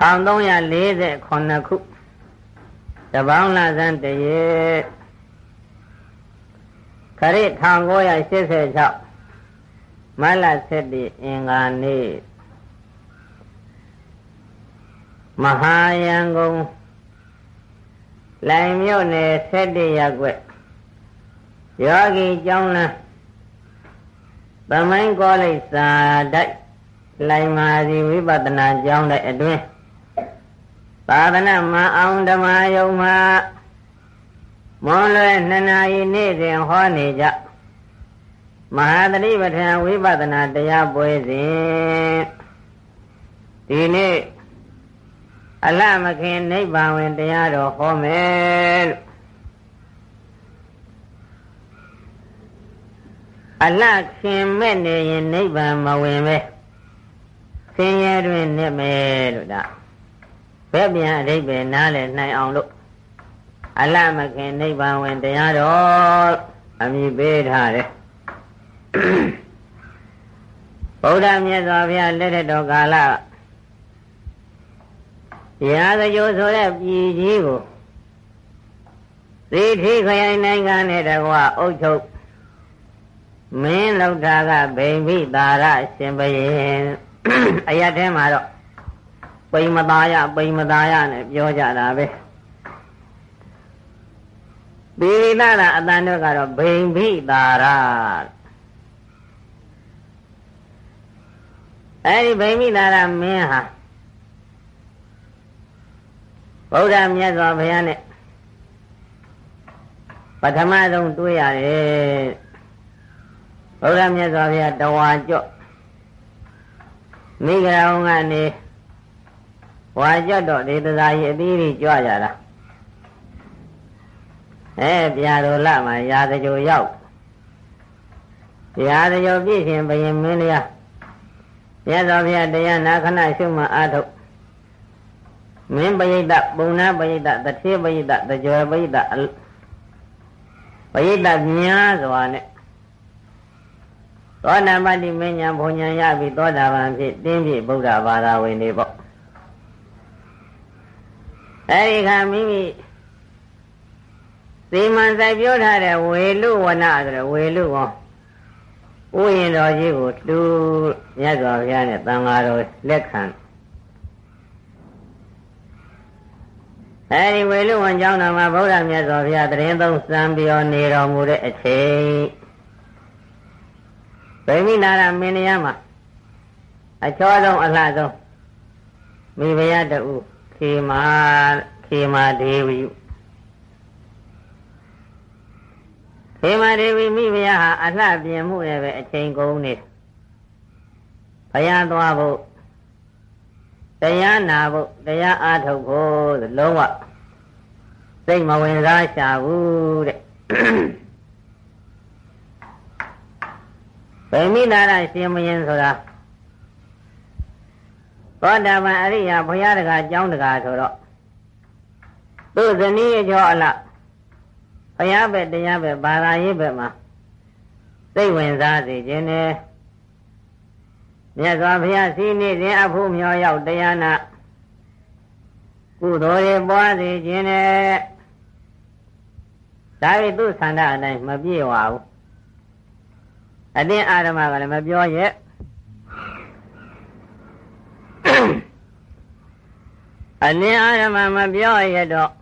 1348ခုတပေါင်းလဆန်းတရေခရစ်1986မလ7အင်္ဂါနေ့မဟာယံကုန်လိုင်မြို့နယ်7ရပ်ွက်ယောဂီကျောင်းလန်းသမိုင်းကောလိပ်စာတိုက်လိုင်မာစီဝိပဿနာကျောင်းတိုက်အတွင်း သာသနာမအောင်ဓမ္မယုံမှာမွန်လွယ်နှစ်နာရီနေ့စဉ်ဟောနေကြမဟာသတိပဋ္ဌာန်ဝိပဿနာတရားပွဲစဉ်ဒီနေ့အလမခင်နိဗ္ဗာန်ဝင်တရားတော်ဟောမယ်လို့အလခင်မဲ့နေရင်နိဗ္ဗာန်မဝင်ပဲဆင်းရဲတွင်နစ်မယ်လို့ဒါ ဘယ်ပြန်အဓိပ္ပာယ်နားလည်နိုင်အောင်လို့အလမခင်နိဗ္ဗာန်ဝင်တရားတော်အမိပေးထားတယ်ဗုဒ္ဓမြတ်စွာဘုရားလက်ထက်တော်ကာလရာဇဂိုဆိုတဲ့ပြည်ကြီးကိုသေထိခရိုင်နိုင်ငံနဲ့တကွာအုပ်ချုပ်မင်းလောက်တာကဗိမ္ပိတာရရှင်ဘရင်အရထဲမှာတော့ ပိမသားရပိမသားရနဲ့ပြောကြတာပဲပိရိသရအတန်တို့ကတော့ဗိမ္ပိတာရအဲဒီဗိမ္ပိတာရမင်းဟာဗုဒ္ဓမြတ်စွာဘုရားနဲ့ပထမဆုံးတွေ့ရတယ်ဗုဒ္ဓမြတ်စွာဘုရားတဝါကြော့မိဂရာဝကနေ ဝါကြော့တော့ဒေသစာကြီးအသီးကြီးကြွကြတာအဲပြာတော်လမှာရာဇကြိုရောက်ရာဇကြိုပြည့်ရှင်ဘယင်မင်းတရားမြတ်စွာဘုရားတရားနာခဏရှုမှအာထုတ်မင်းပရိဒတ်ပုံနာပရိဒတ်တထေပရိဒတ်တကြွယ်ပရိဒတ်ပရိဒတ်များစွာနဲ့သောတာပတိမညာဘုံညာရပြီသောတာပန်ဖြစ်တင်းပြည့်ဗုဒ္ဓဘာသာဝင်တွေပေါ့ အဲဒီခါမိမိသေမန်ဆိုင်ပြောထားတဲ့ဝေလူဝနဆိုတဲ့ဝေလူကောဥယျင်တော်ကြီးကိုတူမြတ်စွာဘုရားနဲ့တန်ဃာတော်လက်ခံအဲဒီဝေလူဝန်ကျောင်းတော်မှာဗုဒ္ဓမြတ်စွာဘုရားတရင်သုံးစံပြောနေတော်မူတဲ့အချိန်ဗိမိနာရမင်းရမှာအချောဆုံးအလှဆုံးမိဖုရားတူ ခေမာခေမာဒေဝီခေမာဒေဝီမိဖုရားဟာအလှပြင်မှုနဲ့ပဲအချိန်ကုန်နေဘုရားသွားဖို့တရားနာဖို့တရားအားထုတ်ဖို့လုံးဝစိတ်မဝင်စားရှာဘူးတဲ့ဗိမိနာရရှင်မင်းဆိုတာ သောတာပန်အရိယာဘုရားတကာအကြောင်းတကာဆိုတော့သူ့ဇနီးကျော်အလားဘုရားပဲတရားပဲဘာသာရေးပဲမှာစိတ်ဝင်စားစေခြင်းနဲ့မြတ်စွာဘုရားစီနေစဉ်အဖို့မြော်ရောက်တရားနာကုသိုလ်တွေပွားစေခြင်းနဲ့ဒါပေသူဆန္ဒအတိုင်းမပြည့်ဝဘူးအတင်းအာရမကလည်းမပြောရဲ့ အလင်းအာရမမပြောရတော့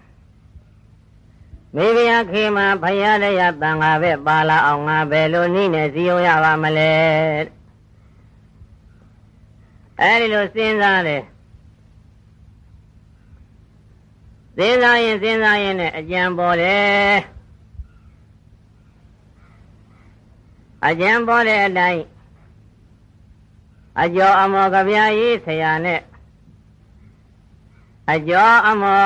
မိဖုရားခေမှာဖရာတရားတန်ခါပဲပါလာအောင်ငါဘယ်လိုနည်းနဲ့စီယုံရပါမလဲအဲဒီလိုစဉ်းစားတယ်စဉ်းစားရင်စဉ်းစားရင်နဲ့အကြံပေါ်တယ်အကြံပေါ်တဲ့အတိုင်းအကျော်အမောကဗျာကြီးဆရာနဲ့ အကျော်အမော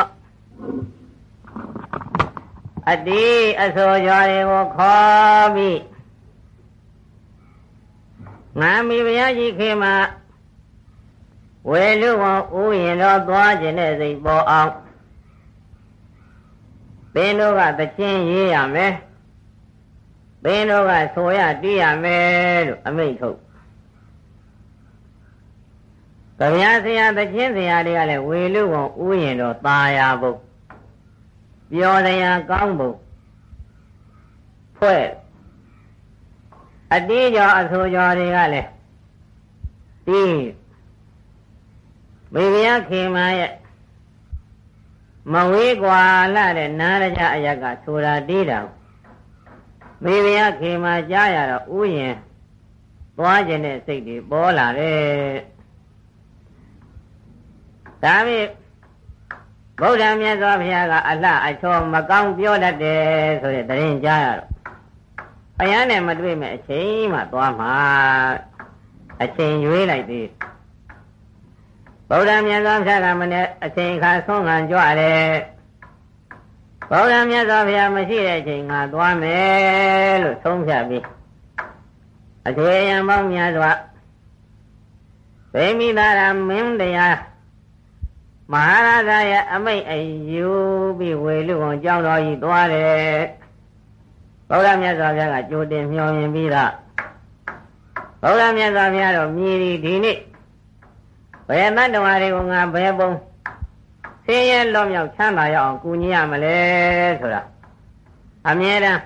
အတိအစောကြွားတွေကိုခေါ်ပြီးငါမိဘုရားကြီးခေမှာဝေလူဝဥယင်တော့သွားခြင်းတဲ့စိတ်ပေါ်အောင်သင်တို့ကသချင်းရေးရမယ်သင်တို့ကဆိုရတီးရမယ်လို့အမိန့်ထုတ် ဗျာဆရာသချင်းဆရာတွေကလည်းဝေလူဝန်ဥယျင်တော်ตาယာဘုတ်ပျော်တရားကောင်းဘုတ်ဖွဲ့အတိကျော်အဆိုကျော်တွေကလည်းဒီမိဖုရားခေမာရဲ့မဝေးကွာလာတဲ့နာရကြအယက်ကဆိုတာတီးတာမိဖုရားခေမာကြားရတော့ဥယျင်သွားခြင်းတဲ့စိတ်တွေပေါ်လာတယ် ဒါဖြင့်ဗုဒ္ဓမြတ်စွာဘုရားကအလှအချောမကောင်းပြောတတ်တယ်ဆိုတဲ့တရင်ကြားရတော့ဘုရားနဲ့မတွေ့မဲ့အချိန်မှသွားမှာအချိန်ရွေးလိုက်သေးဗုဒ္ဓမြတ်စွာဘုရားကမနဲ့အချိန်ခါဆုံးခံကြွတယ်ဗုဒ္ဓမြတ်စွာဘုရားမရှိတဲ့အချိန်ငါသွားမယ်လို့ဆုံးဖြတ်ပြီးအထေယံပေါင်းများစွာဗိမိသာရမင်းတရား မဟာရာဇရဲ့အမိတ်အယူပြီးဝေလူဝန်ကြောင်းတော်ကြီးသွားတယ်ဗုဒ္ဓမြတ်စွာဘုရားကကြိုတင်မျှော်မြင်ပြီးတော့ဗုဒ္ဓမြတ်စွာဘုရားတော်မြည်ဒီဒီနေ့ဘယ်တတ္တဝါတွေကိုငါဘယ်ပုံဆင်းရဲလွတ်မြောက်ချမ်းသာရအောင်ကူညီရမလဲဆိုတာအမြဲတမ်း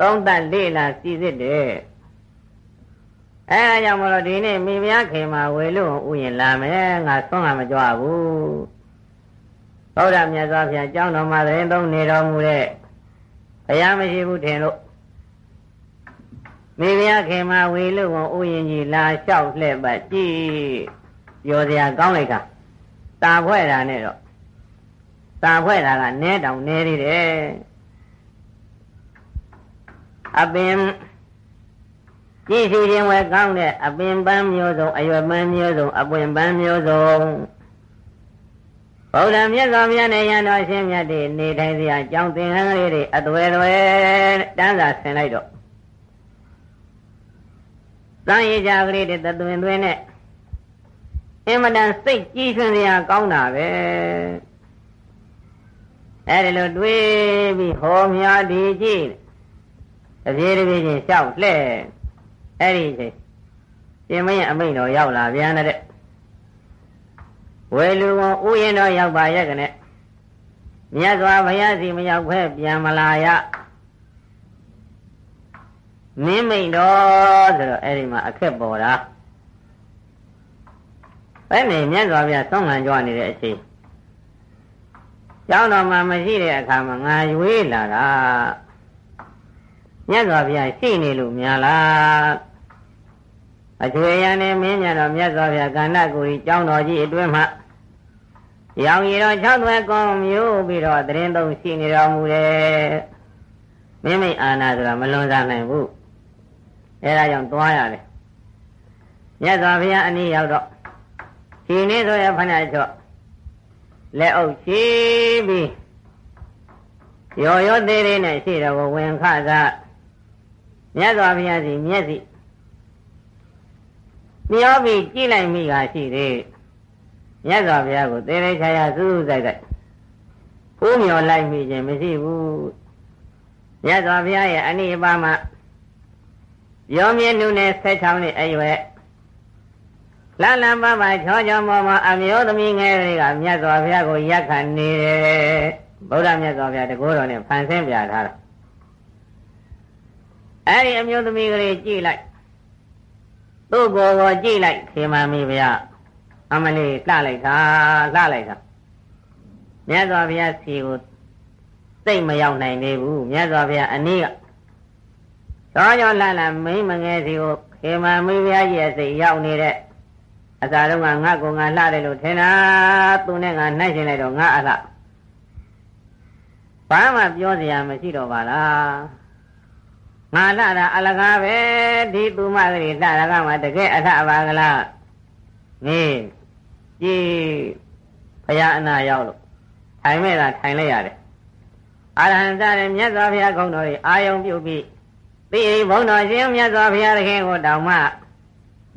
သုံးသပ်လေ့လာစီစစ်တယ် အဲဒါကြောင့်မလို့ဒီနေ့မိဖုရားခင်မှာဝေလို့ဥယျင်လာမယ်ငါဆွမ်းကမကြွဘူးဘုရားမြတ်စွာဘုရားကျောင်းတော်မှာသတင်းသုံးနေတော်မူတဲ့ဘုရားမရှိဘူးထင်လို့မိဖုရားခင်မှာဝေလို့ဥယျင်ကြီးလာလျှောက်လှည့်ပတ်ကြည့်ပြောစရာကောင်းလိုက်တာတာဖွဲ့တာနဲ့တော့တာဖွဲ့တာကနဲတောင်နဲသေးတယ်အပင် ကြည့်ရှုခြင်းဝဲကောင်းတဲ့အပင်ပန်းမျိုးစုံအရွယ်ပန်းမျိုးစုံအပွင့်ပန်းမျိုးစုံဗုဒ္ဓမြတ်စွာဘုရားနဲ့ရန်တော်ရှင်မြတ်တွေနေထိုင်စရာကြောင်းသင်္ကန်းကလေးတွေအသွဲသွဲတန်းစာဆင်လိုက်တော့သံရကြကလေးတွေတသွင်သွင်းနဲ့အင်မတန်စိတ်ကြီးဆွစရာကောင်းတာပဲအဲဒီလိုတွေးပြီးဟောမြာဒီကြည့်တပြေးတပြေးချင်းလျှောက်လှဲ့ အဲ့ဒီချိန်ရှင်မင်းအမိန်တော်ရောက်လာပြန်တဲ့ဝေလူဝန်ဥယျာဉ်တော်ရောက်ပါရဲ့ကနဲ့မြတ်စွာဘုရားစီမရောက်ခွဲပြန်မလာရမင်းမိန်တော်ဆိုတော့အဲ့ဒီမှာအခက်ပေါ်တာအဲ့ဒီမြတ်စွာဘုရားဆုံးခံကြွနေတဲ့အချိန်ကျောင်းတော်မှာမရှိတဲ့အခါမှာငါရွေးလာတာမြတ်စွာဘုရားရှိနေလို့များလား အချွေရန်နဲ့မင်းများတော်မြတ်စွာဘုရားကန္နကိုကြီးကျောင်းတော်ကြီးအတွင်းမှာရောင်ရည်တော်၆သွဲကောင်းမျိုးပြီးတော့တရင်သုံးရှိနေတော်မူတယ်မိမိအာနာဆိုတာမလွန်စားနိုင်ဘူးအဲဒါကြောင့်သွားရတယ်မြတ်စွာဘုရားအနည်းရောက်တော့ဒီနေ့ဆိုရဖဏချော့လက်အုပ်ရှိပြီးရော်ရောသေးသေးနဲ့ရှိတော့ဝင်ခစားမြတ်စွာဘုရားစီမျက်စိ မျောပြီးကြည့်လိုက်မိတာရှိသေးမြတ်စွာဘုရားကိုသေသေးချာချာစူးစိုက်လိုက်ဖူးမျောလိုက်မိခြင်းမရှိဘူးမြတ်စွာဘုရားရဲ့အနိပါမရောမြင့်နုနဲ့16နှစ်အရွယ်လလပပချောချောမောမောအမျိုးသမီးငယ်တွေကမြတ်စွာဘုရားကိုရက်ခံနေတယ်ဗုဒ္ဓမြတ်စွာဘုရားတကိုးတော်နဲ့ဖန်ဆင်းပြထားတာအဲ့ဒီအမျိုးသမီးကလေးကြည့်လိုက် သူ့ကိုယ်ကိုကြည့်လိုက်ခေမမီဗျာအမလေးလှလိုက်တာလှလိုက်တာမြတ်စွာဘုရားစီကိုသိမရောက်နိုင်သေးဘူးမြတ်စွာဘုရားအနည်းကသောကြောင့်လှလှမိမငယ်စီကိုခေမမီဗျာရဲ့စိတ်ရောက်နေတဲ့အစာတော့ကငါ့ကိုငါလှတယ်လို့ထင်တာသူနဲ့ငါနှိုက်ရှင်လိုက်တော့ငါအလှဘာမှပြောစရာမရှိတော့ပါလား ငါလှတာအလကားပဲဒီသူမကလေးလှတာကမှတကယ်အထပါကလားငေးကြည်ဘုရားအနာရောက်လို့ထိုင်မဲ့တာထိုင်လိုက်ရတယ်အာရဟံတရမြတ်စွာဘုရားကုံတော်ကြီးအာယုံပြုပြီးသိရိဘုံတော်ရှင်မြတ်စွာဘုရားသခင်ကိုတောင်းမှ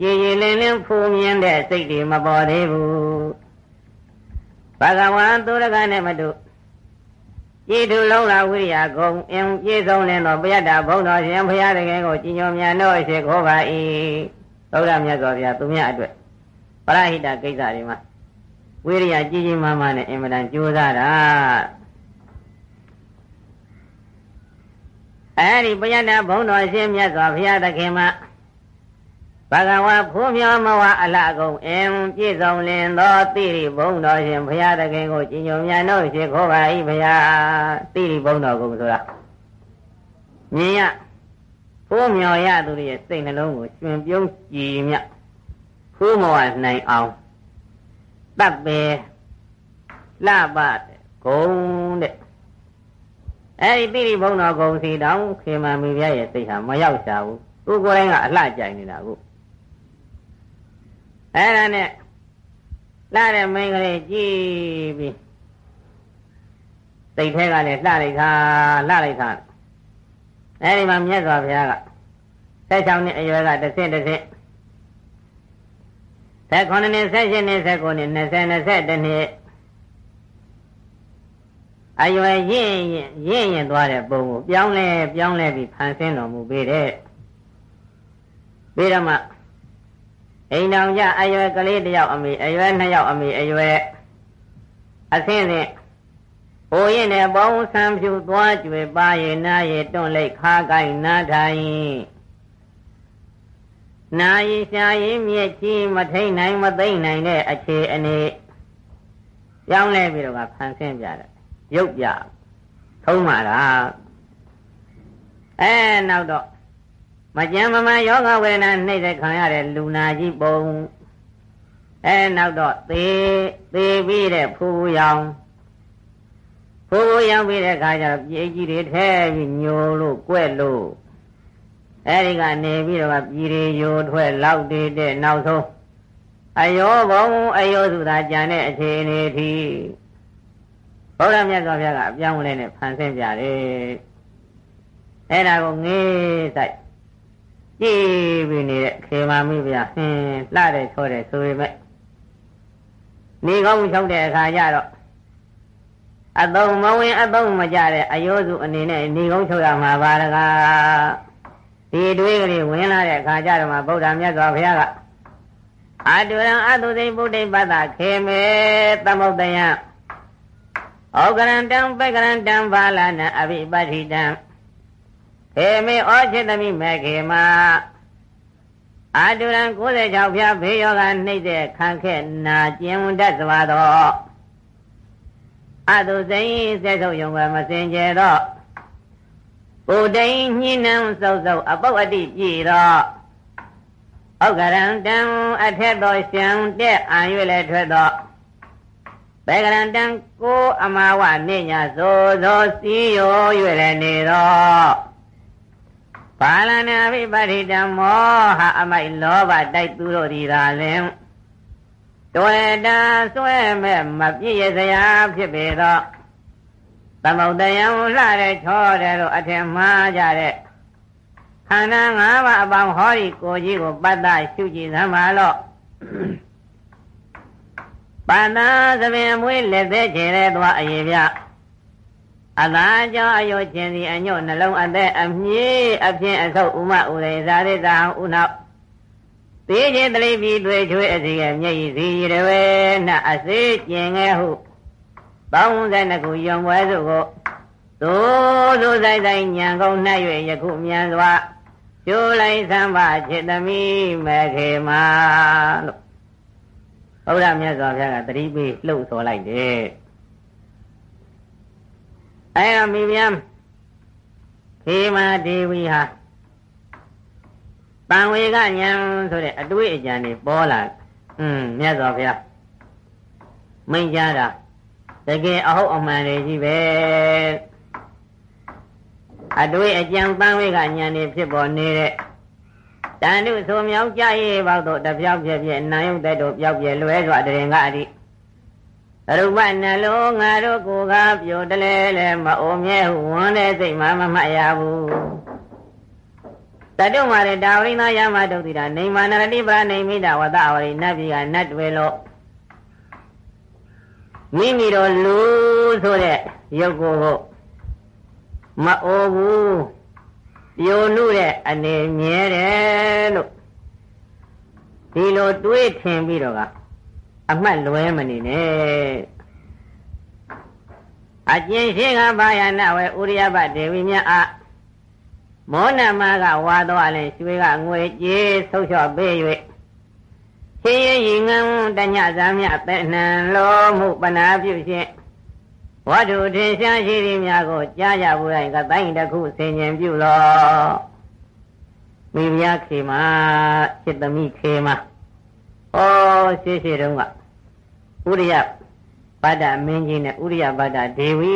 ကြည်ကြည်လင်းလင်းဖူမြင်တဲ့စိတ်တွေမပေါ်သေးဘူးဘဂဝါသုရကနဲ့မတူ ကြည်သူလုံးလာဝိရိယဂုံအင်းပြည့်စုံလင်သောပြတ်တာဘုံတော်ရှင်ဘုရားတကယ်ကိုကြည်ညိုမြတ်တို့ရှိခိုးပါ၏သုဒ္ဓမြတ်စွာဘုရားသူမြတ်အတွက်ပရဟိတကိစ္စတွေမှာဝိရိယကြီးကြီးမားမားနဲ့အင်မတန်ကြိုးစားတာအဲဒီပယတ္တဘုံတော်ရှင်မြတ်စွာဘုရားသခင်မှာ ဘဂဝါဖူးမြောမဝအလကုံအင်ပြည့်စုံလင်သောတိရိဘုံတော်ရှင်ဘုရားသခင်ကိုကြည်ညိုမြတ်လို့ရှိခိုးပါ၏ဘုရားတိရိဘုံတော်ကိုဆိုတာမြင်ရဖူးမြောရသူရဲ့စိတ်နှလုံးကိုရှင်ပြုံးကြည်မြတ်ဖူးမောနိုင်အောင်တပ်ပဲလှပဂုံတဲ့အဲဒီတိရိဘုံတော်ဂုံစီတောင်ခေမံမိဖုရားရဲ့စိတ်ဟာမရောက်ရှာဘူးသူကိုယ်တိုင်ကအလှကြိုင်နေတာကို အဲ့ဒါနဲ့လှတဲ့မိန်းကလေးကြည့်ပြီးစိတ်ထဲကလည်းလှလိုက်တာလှလိုက်တာအဲ့ဒီမှာမြတ်စွာဘုရားကဆက်ချောင်းနှစ်အရွယ်ကတစ်ဆင့်တစ်ဆင့်ဆက်9နှစ်18နှစ်19နှစ်20 21နှစ်အရွယ်ရင့်ရင်ရင့်ရင်သွားတဲ့ပုံကိုပြောင်းလဲပြောင်းလဲပြီးဖန်ဆင်းတော်မူပေတဲ့ပြီးတော့မှ အိမ်တော်ကြအရွယ်ကလေးတယောက်အမေအရွယ်နှစ်ယောက်အမေအရွယ်အဆင်းဆင်းဟိုရင်နဲ့ပေါင်းဆံဖြူသွားကြွယ်ပါရဲ့နာရဲ့တွန့်လိုက်ခါကိုင်နာထိုင်နာယီရှာယီမြက်ကြီးမထိန်နိုင်မသိမ့်နိုင်တဲ့အခြေအနေပြောင်းလဲပြီးတော့ဖန်ဆင်းပြတယ်ရုပ်ပြထုံးမှာလားအဲနောက်တော့ မကြမ်းမမှန်ယောဂဝေဒနာနှိမ့်တဲ့ခံရတဲ့လူနာကြီးပုံအဲနောက်တော့သေသေပြီးတဲ့ဖူးရောင်ဖူးရောင်ပြီးတဲ့ခါကျတော့ပြေကြီးတွေထဲပြီးညိုလို့ကွက်လို့အဲဒီကနေပြီးတော့ပြည်ရီယိုထွက်လောက်တည်တဲ့နောက်ဆုံးအယောဘုံအယောစုသာကြံတဲ့အခြေအနေထိဘုရားမြတ်စွာဘုရားကအပြောင်းလဲနဲ့ဖန်ဆင်းပြတယ်အဲ့ဒါကိုငေးဆိုင် ကြည်ပြီးနေတဲ့ခေမာမိဗျာဟင်းလှတယ်ချောတယ်ဆိုပေမဲ့နေကောင်းချုပ်တဲ့အခါကျတော့အတုံမဝင်အတုံမကြတဲ့အယောစုအနေနဲ့နေကောင်းချုပ်ရမှာပါတကားဒီတွေးကလေးဝင်လာတဲ့အခါကျတော့မှဗုဒ္ဓမြတ်စွာဘုရားကအတုရံအတုသိဗုဒ္ဓိပတ္တခေမေသမုဒ္ဒယံဩကရံတံပက္ကရံတံဘာလနာအဘိပတိတံ ခေမေဩจิตမိမေခေမအာတုရံ96ဖြာဘေးယောဂနှိမ့်တဲ့ခံခဲ့နာကျင်တတ်စွာသောအတုစိန်စေဆုပ်ယုံကမစင်ကြတော့ဘုဒ္ဓိညှင်းနှံစုပ်စုပ်အပုတ်အတိပြည့်တော့ဩကရံတံအထက်သောရှံတဲ့အာရွေလည်းထွက်တော့ဘေကရန်တံကိုအမာဝနေညာသောသောစီရောရွေလည်းနေတော့ ဘာလနာဘိပတိတမောဟအမိုက်လောဘတိုက်သူတို့ဒီသာလင်တွေ့တာဆွဲမဲ့မပြည့်ရစရာဖြစ်ပေတော့သမုဒ္ဒယံလှတဲ့ချောတဲ့တို့အထင်မှားကြတဲ့ခန္ဓာ၅ပါးအပေါင်းဟောဒီကိုကြီးကိုပတ္တရှုကြည်သမ်းပါလို့ပါဏာသပင်မွေးလက်သက်ချေတဲ့သွားအရင်ပြ အသာကြောအယုတ်ခြင်းစီအညွတ်နှလုံးအသက်အမြည်အဖြင့်အဆုပ်ဥမဥရေဇာရိတာဥနောက်သေခြင်းတလိပြီတွေ့ချွေအစီရဲ့မျက်ရည်စီရဝဲနှအစေးကျင်ငယ်ဟုပေါင်းစဲခုယုံပွဲစုကိုသို့သို့ဆိုင်ဆိုင်ညံကောင်းနှက်၍ယခုမြန်စွာကျိုးလိုက်သံပါจิตသမီးမေခေမာလို့ဘုရားမြတ်စွာဘုရားကတတိပေးလှုပ်ဆော်လိုက်တယ် အဲဒါမိဗျံခေမာဒေဝီဟာတန်ဝေကညာဆိုတဲ့အတွေ့အကြံတွေပေါ်လာอืมမြတ်စွာဘုရားမိန့်ကြတာတကယ်အဟုတ်အမှန်တွေကြီးပဲအတွေ့အကြံတန်ဝေကညာတွေဖြစ်ပေါ်နေတဲ့တန်တုဆိုမြောက်ကြရဲ့ဘောက်တို့တပြောက်ပြပြနာယုတ်တဲ့တို့ပြောက်ပြလွဲစွာတရင်ကအတိ ရူပနှလုံးငါတို့ကိုကပြိုတလဲလဲမအိုမြဲဟုဝန်းတဲ့စိတ်မှမမှတ်ရဘူးတတုမာရတာဝရိနာယမတုတ်တိတာနေမာနရတိပရနေမိတာဝတဝရိနတ်ပြည်ကနတ်တွေလို့မိမိတို့လူဆိုတဲ့ရုပ်ကိုမအိုဘူးပြိုနှုတဲ့အနေမြဲတယ်လို့ဒီလိုတွေးထင်ပြီးတော့က အမှတ်လွဲမနေနဲ့အကျင့်ရှိကဘာယနာဝဲဥရိယပဒေဝီမြတ်အားမောနမကဝါသွားလဲရွှေကငွေကြေးဆုပ်လျှော့ပေး၍ရှင်ရည်ငန်းတညဇာမြတဲ့နှံလောမှုပနာပြုရှင်ဝတ္ထုထင်ရှားရှိသည်များကိုကြားရဘူးတိုင်းကတိုင်းတစ်ခုဆင်ញင်ပြုလောမိဖုရားခေမจิตသမီးခေမ ဩရှိရှိတုန်းကဥရိယဗဒ္ဒမင်းကြီးနဲ့ဥရိယဗဒ္ဒဒေဝီ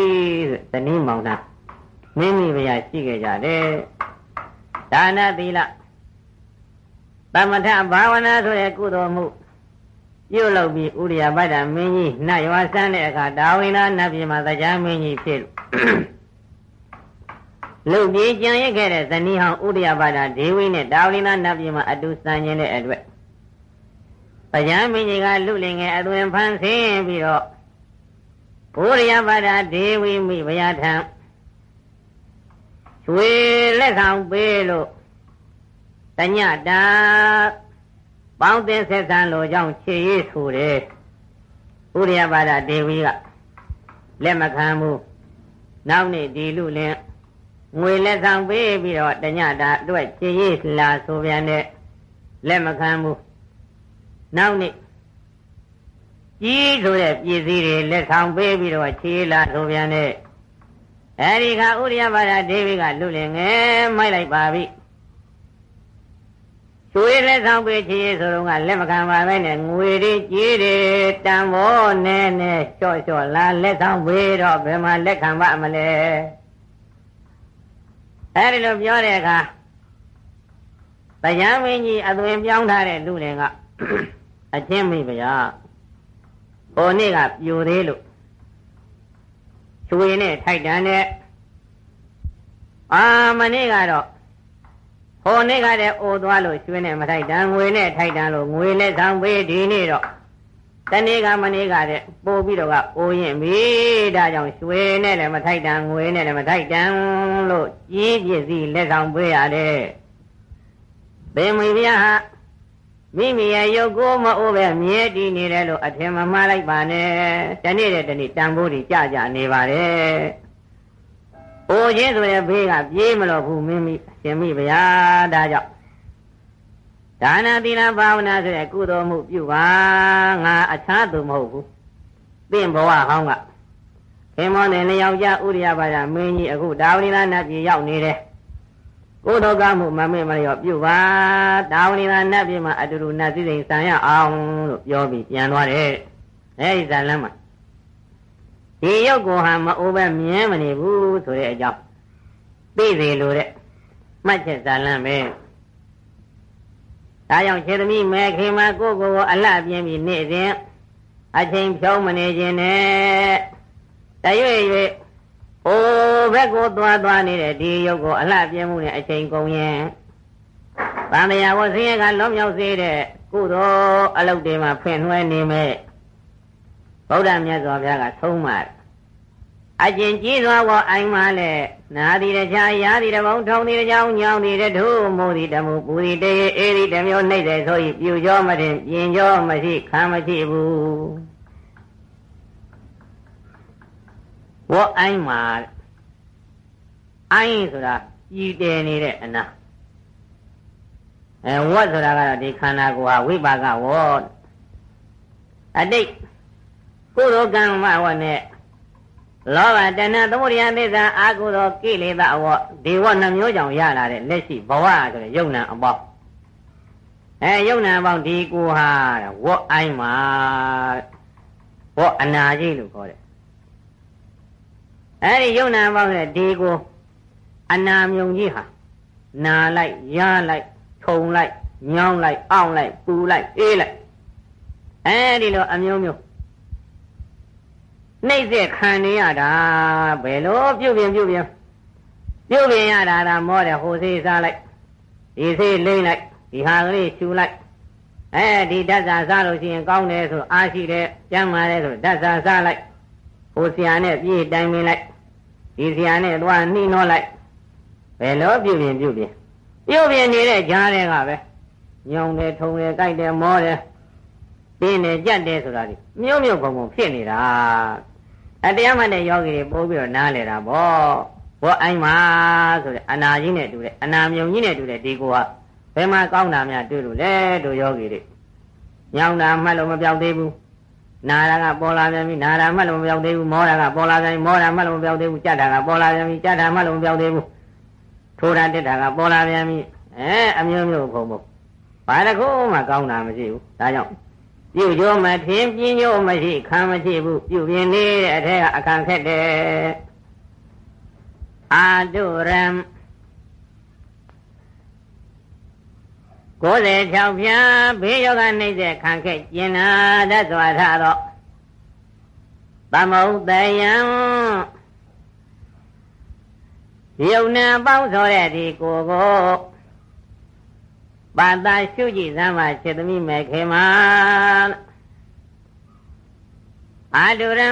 ဆိုတနည်းမောင်နှံမိမိဘုရားရှိခဲ့ကြတယ်ဒါနသီလသမထဘာဝနာဆိုတဲ့ကုသိုလ်မှုပြုလုပ်ပြီးဥရိယဗဒ္ဒမင်းကြီးနတ်ရွာဆန်းတဲ့အခါဒါဝိနာနတ်ပြည်မှာတရားမင်းကြီးဖြစ်လို့လူပြည်ကြံရခဲ့တဲ့ဇနီးဟောင်းဥရိယဗဒ္ဒဒေဝိနဲ့ဒါဝိနာနတ်ပြည်မှာအတူစံကျင်တဲ့အတွက် တရားမင်းကြီးကလူလင်ငယ်အသွင်ဖန်ဆင်းပြီးတော့ဥရိယဗဒ္ဒဒေဝိမိဘုရားထံရွှေလက်ဆောင်ပေးလို့တညတာပေါင်းတင်ဆက်ဆံလိုကြောင့်ခြေရည်ဆိုတယ်ဥရိယဘာဒဒေဝီကလက်မခံဘူးနောက်နေ့ဒီလူလင်ငွေလက်ဆောင်ပေးပြီးတော့တညတာအတွက်ခြေရည်လာဆိုပြန်တဲ့လက်မခံဘူး နောက်နေ့ကြီးဆိုတဲ့ပြည်စည်းတွေလက်ဆောင်ပေးပြီးတော့ခြေလာဆိုပြန်တဲ့အဲဒီကဥရိယဘာဒဒေဝီကလူလင်ငယ်မိုက်လိုက်ပါပြီရွှေလက်ဆောင်ပေးချေဆိုတော့ကလက်မခံပါပဲနဲ့ငွေတွေကြီးတွေတန်ဖိုးနဲ့နဲ့လျှော့လျှော့လာလက်ဆောင်ပေးတော့ဘယ်မှာလက်ခံပါမလဲအဲဒီလိုပြောတဲ့အခါတရားမင်းကြီးအသွင်ပြောင်းထားတဲ့လူတွေက အချင်းမိဗျာဟိုနေ့ကပြိုသေးလို့ရွှေနဲ့ထိုက်တန်တဲ့အာမနေ့ကတော့ဟိုနေ့ကတည်းအိုသွားလို့ရွှေနဲ့မထိုက်တန်ငွေနဲ့ထိုက်တန်လို့ငွေနဲ့ဆောင်ပေးဒီနေ့တော့တနေ့ကမနေ့ကတည်းပို့ပြီးတော့ကအိုရင်ပြီဒါကြောင့်ရွှေနဲ့လည်းမထိုက်တန်ငွေနဲ့လည်းမထိုက်တန်လို့ကြီးပစ္စည်းလက်ဆောင်ပေးရတယ်ဘယ်မိဖုရားဟာ မိမိရဲ့ရုပ်ကိုမအိုးပဲမြဲတည်နေတယ်လို့အထင်မမှားလိုက်ပါနဲ့တနေ့တဲ့တနေ့တန်ဖိုးတွေကြကြနေပါတယ်။အိုခြင်းဆိုတဲ့ဘေးကပြေးမလို့ဘူးမင်းမိရှင်မိဗျာဒါကြောင့်ဒါနသီလဘာဝနာဆိုတဲ့ကုသိုလ်မှုပြုပါငါအခြားသူမဟုတ်ဘူး။သင်ဘဝဟောင်းကခင်မောနဲ့လျောက်ကြဥရိယဘာသာမင်းကြီးအခုဒါဝိနာနတ်ပြည်ရောက်နေတယ်။ ကိုယ်တော်ကမှုမမေ့မလျော့ပြုပါတာဝဏိသာနတ်ပြည်မှာအတူတူနတ်စည်းစိမ်ဆံရအောင်လို့ပြောပြီးပြန်သွားတယ်အဲဒီဇာလမ်းမှာဒီရုပ်ကိုဟာမအိုးပဲမြင်မနေဘူးဆိုတဲ့အကြောင်းသိစေလိုတဲ့မှတ်ချက်ဇာလမ်းပဲဒါကြောင့်ခြေသမီးမဲခင်မှာကိုယ့်ကိုယ်ကိုအလှပြင်းပြီးနေ့စဉ်အချိန်ဖြုံးမနေခြင်းနဲ့တရွေ့ရွေ့ ဟိုဘက်ကိုသွားသွားနေတဲ့ဒီရုပ်ကိုအလှပြင်းမှုနဲ့အချိန်ကုန်ရင်ဗန္ဒရာဝဆင်းရဲကလုံးမြောက်စေတဲ့ကုသိုလ်အလုပ်တွေမှာဖွင့်နှွှဲနေမဲ့ဗုဒ္ဓမြတ်စွာဘုရားကဆုံးမအကျင့်ကြီးစွာကိုအိုင်မှလဲနာတိတခြားရာတိတဘုံထုံတိတကြောင်ညောင်းတိတထုမိုးတိတမှုပူတိတေအေရိတမျိုးနှိမ့်တယ်ဆိုဤပြူကြောမတင်ပြင်ကြောမရှိခံမရှိဘူး ဝေါအိုင်းမှာအိုင်းဆိုတာပြည်တယ်နေတဲ့အနာအဲဝတ်ဆိုတာကတော့ဒီခန္ဓာကိုယ်ဟာဝိပါကဝေါအတိတ်ကုသိုလ်ကံမဝနဲ့လောဘတဏှာသမုဒယသစ္စာအာဟုသောကိလေသာအဝဒီဝနှမျိုးကြောင့်ရလာတဲ့လက်ရှိဘဝဆိုတဲ့ယုံနာအပေါင်းအဲယုံနာအပေါင်းဒီကိုဟာဝတ်အိုင်းမှာဝတ်အနာကြီးလို့ခေါ်တယ် အဲဒီယုံနာပေါင်းတဲ့ဒီကိုအနာမြုံကြီးဟာနာလိုက်ရလိုက်ထုံလိုက်ညောင်းလိုက်အောင့်လိုက်ပူလိုက်အေးလိုက်အဲဒီလိုအမျိုးမျိုးနှိမ့်ဆက်ခံနေရတာဘယ်လိုပြုတ်ပြင်ပြုတ်ပြင်ပြုတ်ပြင်ရတာဒါမောတယ်ဟိုစေးစားလိုက်ဒီစေးလိမ့်လိုက်ဒီဟာကလေးရှူလိုက်အဲဒီဓာတ်စာစားလို့ရှိရင်ကောင်းတယ်ဆိုအားရှိတယ်ကျမ်းမာတယ်ဆိုဓာတ်စာစားလိုက် ဟိုဆရာနဲ့ပြေးတိုင်ပင်လိုက်ဒီဆရာနဲ့သွားနှီးနှောလိုက်ဘယ်လိုပြုပြင်ပြုပြင်ပြုပြင်နေတဲ့ကြားတဲ့ကပဲညောင်တယ်ထုံတယ်ကြိုက်တယ်မောတယ်တင်းတယ်ကြက်တယ်ဆိုတာဒီမြို့မြို့ပုံပုံဖြစ်နေတာအတရားမှတဲ့ယောဂီတွေပို့ပြီးတော့နားလေတာဗောဘောအိုင်မှာဆိုတဲ့အနာကြီးနဲ့တူတယ်အနာမြုံကြီးနဲ့တူတယ်ဒီကိုဟာဘယ်မှာကောင်းတာများတွေ့လို့လဲတို့ယောဂီတွေညောင်တာမှတ်လို့မပြောက်သေးဘူး နာတာကပေါ်လာပြန်ပြီနာတာမှတ်လို့မပြောက်သေးဘူးမောတာကပေါ်လာပြန်ပြီမောတာမှတ်လို့မပြောက်သေးဘူးကြက်တာကပေါ်လာပြန်ပြီကြက်တာမှတ်လို့မပြောက်သေးဘူးထိုးတာတက်တာကပေါ်လာပြန်ပြီအဲအမျိုးမျိုးဖုံဖုံဘာတစ်ခုမှကောင်းတာမရှိဘူးဒါကြောင့်ပြုကျိုးမထင်ပြင်းကျိုးမရှိခံမရှိဘူးပြုပြင်းနေတဲ့အထက်ကအခံခက်တယ်အာတုရံ 96ဖြာဘေးယောဂနှိမ့်တဲ့ခံခက်ကျင်နာတတ်စွာထတော့သမုတ်တယံယုံနာပေါင်းဆိုတဲ့ဒီကိုကိုပါတာရှုကြည့်သမ်းပါစေတမိမေခေမအာတုရံ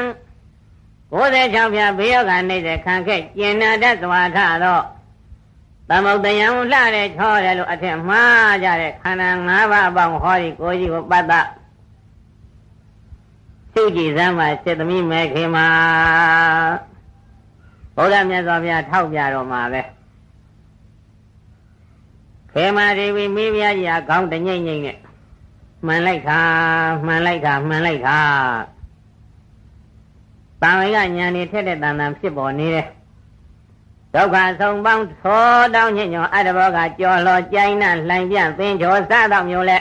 96ဖြာဘေးယောဂနှိမ့်တဲ့ခံခက်ကျင်နာတတ်စွာထတော့ သမုတ်တယံလှတဲ့ချောတယ်လို့အထက်မှားကြတဲ့ခန္ဓာ၅ပါးအပေါင်းဟောဒီကိုကြီးကိုပတ်သက်ရှုကြည့်စမ်းပါစေတမိမေခေမှာဘုရားမြတ်စွာဘုရားထောက်ပြတော်မှာပဲခေမာဒေဝီမိဖုရားကြီးကခေါင်းတငိမ့်ငိမ့်နဲ့မှန်လိုက်ခါမှန်လိုက်ခါမှန်လိုက်ခါတန်ဝိကညာနေထက်တဲ့တန်တန်ဖြစ်ပေါ်နေတယ် ဒုက္ခဆုံးပေါင်းသောတောင်းညညောအတ္တဘောကကြော်လော်ကြိုင်းနာလှိုင်ပြသင်္ချောစသောမျိုးလဲ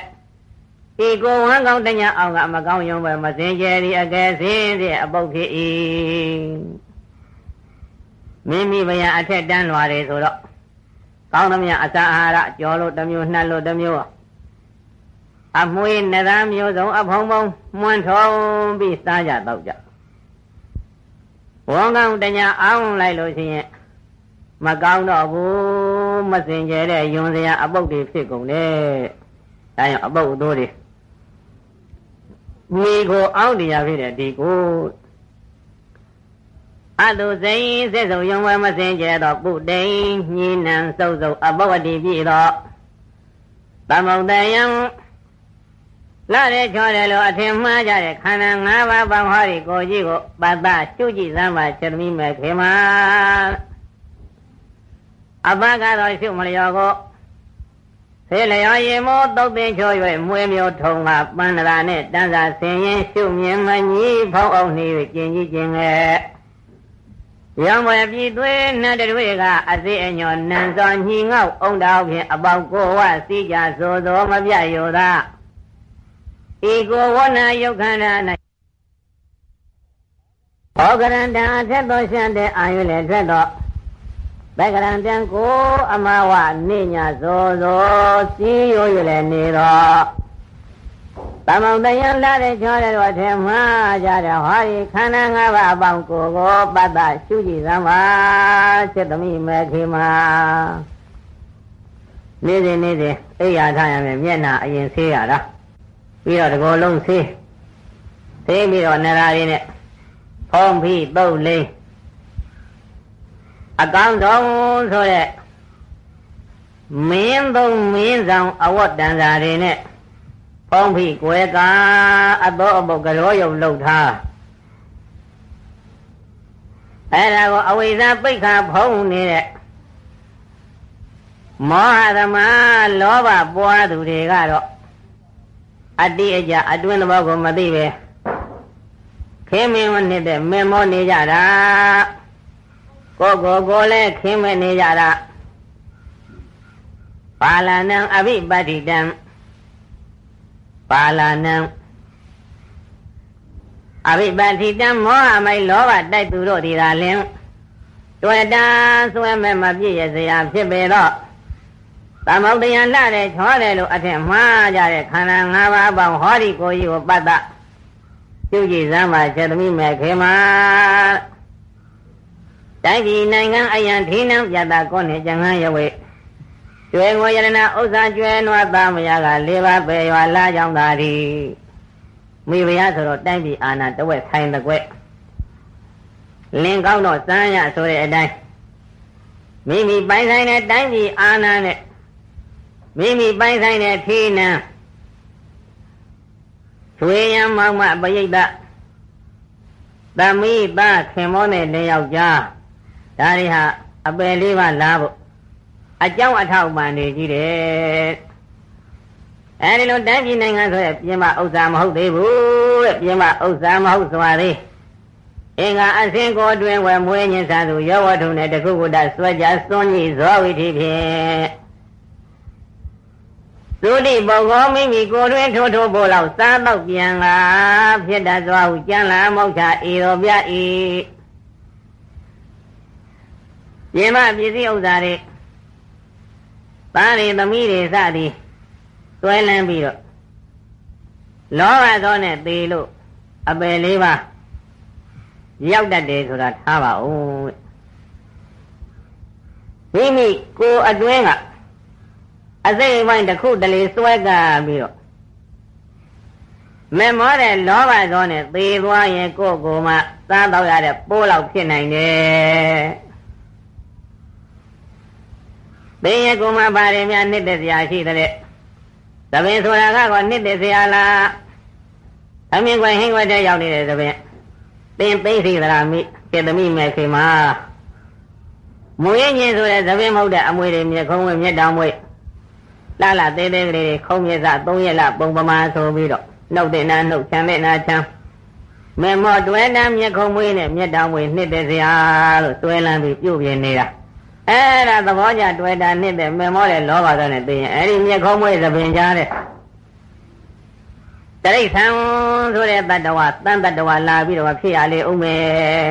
ဤကိုဝမ်းကောင်းတညာအောင်ကမကောင်းယုံပဲမစင်ကြယ်ဒီအကယ်စင်းတဲ့အပုတ်ဖြစ်၏မိမိဗျာအထက်တန်းလွာတယ်ဆိုတော့ကောင်းသမျှအစာအာဟာရကြော်လို့တစ်မျိုးနှက်လို့တစ်မျိုးအမွေနရမျိုးစုံအဖုံဖုံမွန်းထုံပြီးစားကြတော့ကြဝမ်းကောင်းတညာအောင်လိုက်လို့ရှိရင် မကောင်းတော့ဘူးမစင်ကြဲတဲ့ယွန်စရာအပုတ်တွေဖြစ်ကုန်တယ်ဒါကြောင့်အပုတ်အသိုးတွေမိကိုအောင်းတရားဖြစ်တဲ့ဒီကိုအတုစိန်စစ်စုံယုံဝဲမစင်ကြဲတော့ပုတိန်ညင်းနံစုပ်စုပ်အပုတ်အတိပြည့်တော့သမုတ်တယံလာတဲ့ချောတယ်လို့အထင်မှားကြတဲ့ခန္ဓာ၅ပါးပေါင်းဟောဒီကိုကြီးကိုပတ္တရှုကြည့်စမ်းပါချက်သမီးမဲ့ခေမှာ အပကတော့ရှုမလျော်ကိုဖေလျော်ရင်မို့တုတ်သိချိုး၍မွေးမျိုးထုံကပန္နရာနဲ့တန်းစာဆင်ရင်ရှုမြင်မကြီးဖုံးအောင်နေ၍ကျင်ကြီးကျင်ငယ်ရောင်ွယ်ပြည်သွေးနတ်တွေကအစေအညောနန်စောညီငေါ့အုံတောင်ဖြင့်အပေါကိုဝစီကြဆိုသောမပြယောသာဤကိုဝဏယုတ်ခန္ဓာ၌ဩကရန္တအထက်သောရှမ်းတဲ့အာယုလည်းထွက်တော့ ဘဂရံတံကိုအမဝနေညာဇောဇောစီရိုးရလည်းနေတော့တမောင်တယံလာတဲ့ချောတဲ့တော့ထဲမှာကြတဲ့ဟောဒီခန္ဓာ၅ပါးအပေါင်းကိုကိုပတ္တရှုကြည့်သမ်းပါစေတမိမေခေမှာနေ့စဉ်နေ့စဉ်အိယာထားရမယ်မျက်နှာအရင်ဆေးရတာပြီးတော့ဒီကိုယ်လုံးဆေးဆေးပြီးတော့နရာရင်းနဲ့ဖုံးပြီးပုတ်လေး အကောင်ဆုံးဆိုတဲ့မင်းသုံးမင်းဆောင်အဝတ်တန်စာတွေနဲ့ဖုံးဖိကွယ်ကအသောအပုတ်ကရောယုံလှုပ်ထားအဲ့ဒါကိုအဝိဇ္ဇပိတ်ခါဖုံးနေတဲ့မောဟသမားလောဘပွားသူတွေကတော့အတိအကျအတွင်းသဘောကိုမသိပဲခင်းမင်းဝနေတဲ့မင်မောနေကြတာ ကိုကိုကိုလည်းခင်းမနေကြတာပါဠနံအဘိပတ္တိတံပါဠနံအဘိပတ္တိတံမောဟမိုက်လောဘတိုက်သူတို့ဒီသာလင်တွေ့တာဆွဲမဲ့မပြည့်ရစရာဖြစ်ပေတော့သမုတ်တရားလှတယ်ချောတယ်လို့အထင်မှားကြတဲ့ခန္ဓာ၅ပါးအပေါင်းဟောဒီကိုကြီးကိုပတ်သက်ပြုကြည်စမ်းပါချက်သမီးမဲ့ခေမှာ တိုင်းပြည်နိုင်ငံအယံထင်းနှံပြတာကောနဲ့ကျန်ဟန်ရဝေကျွဲငွေရဏဥစ္စာကျွဲနွားသားမယားကလေးပါးပဲရွာလာကြောင်းသာဒီမိဖုရားဆိုတော့တိုင်းပြည်အာဏာတဝက်ဆိုင်တဲ့ကွက်လင်းကောင်းတော့စမ်းရဆိုတဲ့အတိုင်းမိမိပိုင်ဆိုင်တဲ့တိုင်းပြည်အာဏာနဲ့မိမိပိုင်ဆိုင်တဲ့ထီးနံသွေးရန်မောက်မပရိတ်တသမိသားခင်မောနဲ့လင်ယောက်ျား ဒါတွေဟာအပယ်လေးပါလားဖို့အကြောင်းအထောက်ပံ့နေကြီးတယ်အဲဒီလိုတိုင်းပြည်နိုင်ငံဆိုရပြင်မဥစ္စာမဟုတ်သေးဘူးတဲ့ပြင်မဥစ္စာမဟုတ်စွာသေးအင်္ဂါအစင်ကိုတွင်ဝယ်မွေးညင်စားသူရောဝထုနဲ့တခုဝတ္တစွဲကြစွန့်ကြီးဇောဝိထိဖြင့်သုတိပုဂ္ဂိုလ်မိမိကိုယ်တွင်ထိုးထိုးဖို့လောက်စားတော့ပြန်လာဖြစ်တတ်သောဟုကြံလာမောက္ခဤတော်ပြဤ ပြင်မပစ္စည်းဥစ္စာတွေသားတွေသမီးတွေစသည်တွဲလန်းပြီးတော့လောဘသောနဲ့သေလို့အပယ်လေးပါရောက်တတ်တယ်ဆိုတာထားပါဦးမိမိကိုယ်အတွင်းကအစိတ်အပိုင်းတစ်ခုတလေစွဲကပြီးတော့မမောတဲ့လောဘသောနဲ့သေသွားရင်ကိုယ့်ကိုယ်မှသားတော့ရတဲ့ပိုးလောက်ဖြစ်နိုင်တယ် သေရင်ကိုယ်မှပါတယ်များနှစ်သက်စရာရှိတဲ့သဘင်ဆိုတာကတော့နှစ်သက်စရာလားအမြင်ကွယ်ဟင်းကွယ်တဲ့ရောက်နေတဲ့သဘင်သင်သိသိသလားမိစေတမိမဲ့ခေမှာမွေးညင်ဆိုတဲ့သဘင်မဟုတ်တဲ့အမွေတွေမြေခုံးဝဲမြေတောင်မွေးလာလာသေးသေးကလေးတွေခုံးမြေစ၃ရက်လပုံပမာဆိုပြီးတော့နှုတ်တဲ့နာနှုတ်ချမ်းတဲ့နာချမ်းမေမောတွဲတမ်းမြေခုံးမွေးနဲ့မြေတောင်မွေးနှစ်တဲ့စရာလို့တွဲလန်းပြီးပြုတ်ပြနေတာ အဲ့ဒါသဘောကြတွေ့တာနှစ်တဲ့မေမောတဲ့လောဘသောနဲ့သိရင်အဲ့ဒီမြေခုံးမွေးသပင်ကြားတဲ့တရိษံဆိုတဲ့တတ္တဝတန်တတ္တဝလာပြီးတော့ဖြစ်ရလေဦးမယ်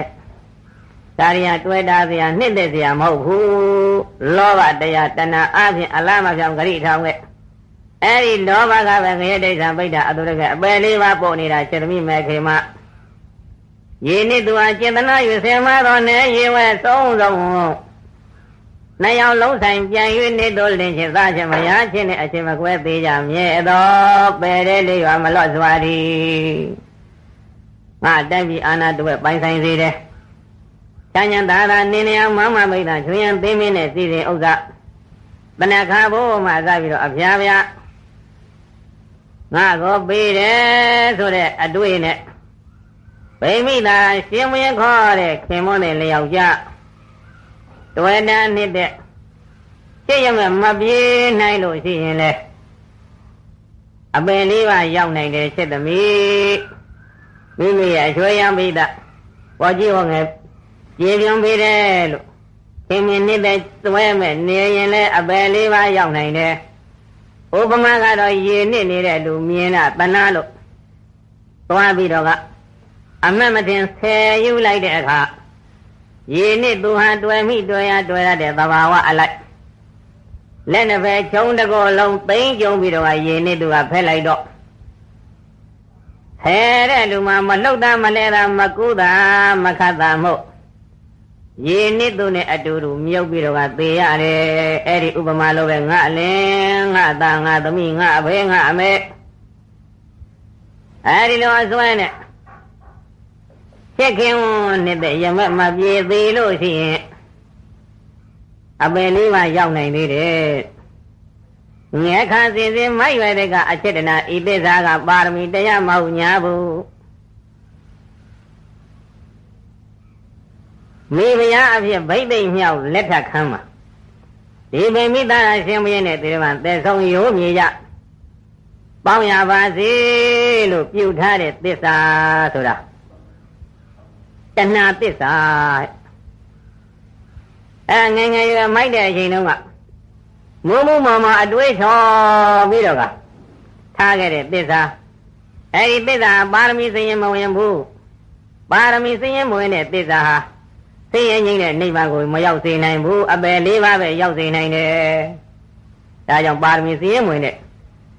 ဒါရီယာတွေ့တာစရာနှစ်သက်စရာမဟုတ်ဘူးလောဘတရားတဏှာအပြင်အလားမပြောင်းဂရိထောင်ခဲ့အဲ့ဒီလောဘကပဲငရဲဒိဋ္ဌံပိဋ္ဌအတုရကအပယ်လေးပါပို့နေတာစေတမိမေခေမယေနိတုအចេတနာယူစေမတော်နဲ့ရေဝဲဆုံးဆုံး နှစ်ယောက်လုံးဆိုင်ပြန်၍နေတို့လင်ချင်းသားချင်းမယားချင်းနဲ့အချင်းမကွဲသေးကြမြဲတော့ပယ်တဲ့လေးရွာမလော့စွာသည်ငါတက်ပြီးအာနာတွဲပိုင်ဆိုင်စေတယ်ချမ်းချမ်းသာသာနေနေအောင်မမမိတ်တာချွေရင်သိမင်းနဲ့စီစဉ်ဥစ္စာတဏခါဘိုးမှစပြီးတော့အဖျားဖျားငါကိုပေးတယ်ဆိုတဲ့အတွေ့နဲ့ဗိမိသာရှင်မင်းခေါ်တဲ့ခင်မွန်းတဲ့လျောက်ကြ တွေ့တန်းနေတဲ့ရှင်းရမယ်မပြေးနိုင်လို့ရှိရင်လေအပင်လေးပါရောက်နိုင်တယ်ချက်သမီးမိမိရဲ့အချွေရံပိဒပေါ်ကြည့်ဟောငယ်ပြေပြုံးပေးတယ်လို့ခင်မင်းနေတဲ့သွဲမဲ့နေရင်လည်းအပယ်လေးပါရောက်နိုင်တယ်ဥပမာကတော့ရေနစ်နေတဲ့လူမြင်တာတဏှာလို့သွားပြီးတော့ကအမက်မတင်ဆယ်ယူလိုက်တဲ့အခါ ရေနစ်သူဟာတွေ့မိတွေ့ရတွေ့ရတဲ့သဘာဝအလိုက်လက်နှစ်ဖက်ချုံတကောလုံးသိမ့်ကြုံပြီးတော့ရေနစ်သူကဖက်လိုက်တော့ဟဲတဲ့လူမှမလှုပ်တာမလဲတာမကူးတာမခတ်တာမို့ရေနစ်သူနဲ့အတူတူမြုပ်ပြီးတော့ကသေရတယ်အဲ့ဒီဥပမာလိုပဲငါအလင်းငါသားငါသမီးငါအဖေငါအမေအဲ့ဒီလိုအစွဲနဲ့ ချက်ခင်နေတဲ့ရမက်မပြေသေးလို့ရှိရင်အပယ်လေးပါရောက်နိုင်သေးတယ်ငဲခါစင်စင်မိုက်ရွယ်တဲ့ကအချက်တနာဤသစ္စာကပါရမီတရားမဟုတ်ညာဘူးမိဖုရားအဖြစ်ဗိသိက်မြောက်လက်ထပ်ခမ်းမှာဒီပင်မိသားအရှင်ဘုရင်နဲ့တေရမန်သေဆုံးရိုးမြေကြပေါင်းရပါစေလို့ပြုထားတဲ့သစ္စာဆိုတာ တဏှာသစ္စာအဲငယ်ငယ်ရွယ်မိုက်တဲ့အချိန်တုန်းကမိုးမိုးမောင်မောင်အတွေးချောပြီးတော့ကထားခဲ့တဲ့သစ္စာအဲဒီသစ္စာပါရမီစရင်မဝင်ဘူးပါရမီစရင်မဝင်တဲ့သစ္စာဟာသိရင်ငိမ့်တဲ့နိဗ္ဗာန်ကိုမရောက်စေနိုင်ဘူးအပယ်လေးပါးပဲရောက်စေနိုင်တယ်ဒါကြောင့်ပါရမီစရင်မဝင်တဲ့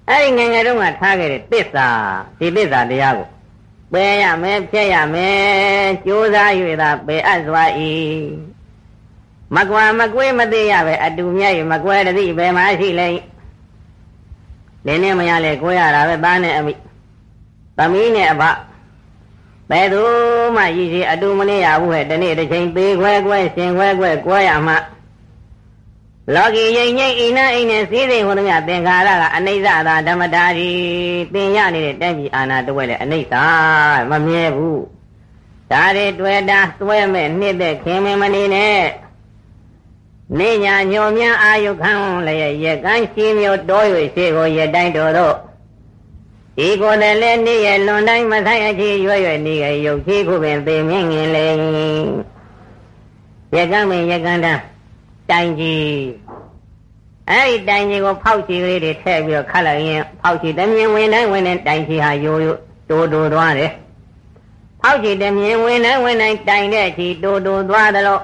အဲဒီငယ်ငယ်တုန်းကထားခဲ့တဲ့သစ္စာဒီသစ္စာတရားကို ပယ်ရမယ်ဖြည့်ရမယ်ကြိုးစား၍သာပယ်အပ်စွာ၏မကွာမကွေးမသေးရပဲအတူမြတ်၍မကွဲတည်းဘယ်မှာရှိလဲလင်းနဲ့မရလဲကိုရတာပဲသားနဲ့အမိသမီးနဲ့အဖဘယ်သူမှရည်ရှိအတူမနေရဘူးဟဲ့ဒီနေ့တစ်ချိန်သေးခွဲခွဲရှင်ခွဲခွဲကွဲရမှ လောကီယိမ့်ငိမ့်အိနာအိနဲ့စည်းစိမ်ဟိုသမျှသင်္ခါရကအနိစ္စသာဓမ္မတာရီသင်ရနေတဲ့တက်ပြီအာနာတဝဲလေအနိစ္စမမြဲဘူးဒါတွေတွေ့တာသွဲမဲ့နှစ်သက်ခင်မင်းမနေနဲ့နေညာညောမြအာယုခံလည်းရကန်းရှိမျိုးတော၍ရှိကိုရတိုင်းတော်တော့ဒီကိုယ်လည်းလည်းနေရလွန်တိုင်းမဆိုင်အချီရွရွနေရရုပ်ချီခုပင်သိမြင်ငင်လေရကန်းမင်းရကန်းတန်း တိုင်ကြီးအဲ့ဒီတိုင်ကြီးကိုဖောက်ချီကလေးတွေထည့်ပြီးတော့ခတ်လိုက်ရင်ဖောက်ချီတမြင်ဝင်တိုင်းဝင်တိုင်းတိုင်ကြီးဟာရိုးရိုးတိုးတိုးသွားတယ်ဖောက်ချီတမြင်ဝင်တိုင်းဝင်တိုင်းတိုင်တဲ့ချီတိုးတိုးသွားတယ်လို့